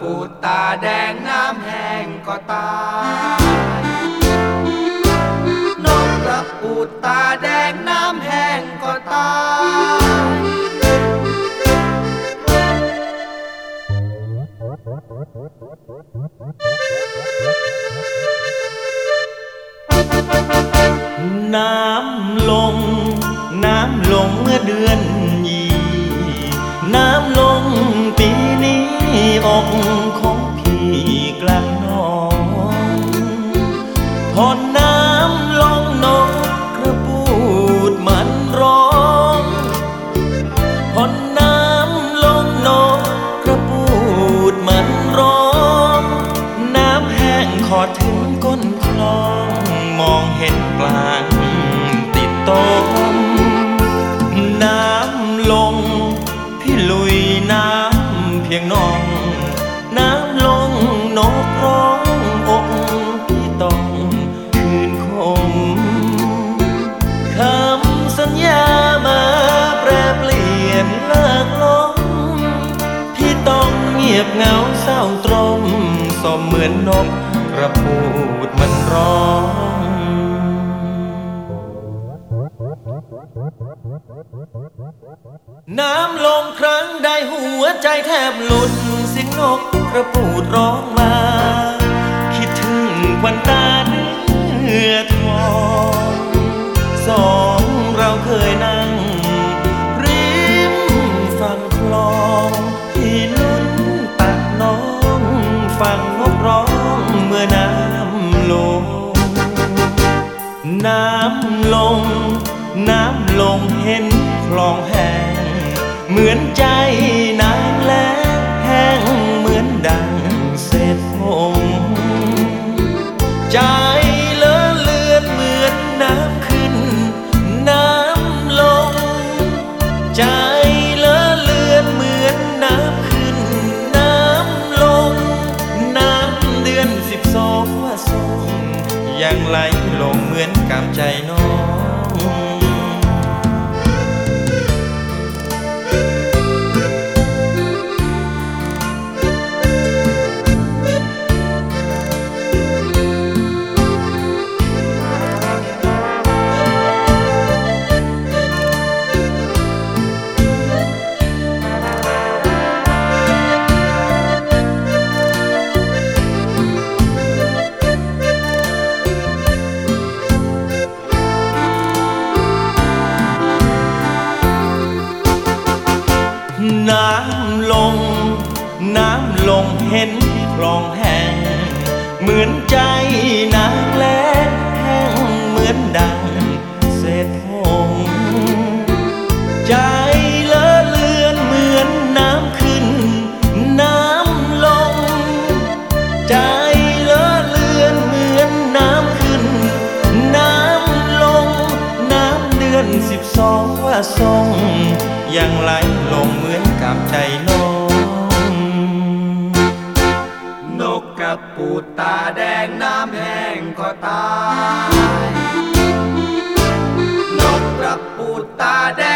ปูดตาแดงน้ำแห้งก็ตายนกกระปูดตาแดงน้ำแห้งก็ตายน้ำลง ขอถึงก้นคลองมองเห็นกลางติดตมน้ำลง พี่ลุยน้ำเพียงน้อง น้ำลงนกร้องอกพี่ต้องคืนคมคำสัญญามาแปรเปลี่ยนเลิกลมพี่ต้องเงียบเหงาเศร้าตรมสมเหมือนนก ระพูดมันร้องน้ำลงครั้งใดหัวใจแทบหลุดเสียงนกกระปูดร้องมา คิดถึงวันตาเนื้ น้ำลง น้ำลงเห็นคลองแห้งเหมือนใจ กับใจน้อง งเห็นคลองแห้งเหมือนใจนางแลแห้งเหมือนดังเศษผงใจเลอะเลือนเหมือนน้ำขึ้น น้ำลง ใจเลอะเลือนเหมือนน้ำขึ้น น้ำลง น้ำเดือนสิบสองว่าทรงยังไหลลงเหมือนกับใจน้อง จะปูดตาแดงน้ำแห้งก็ตาย นกกระปูดตาแดง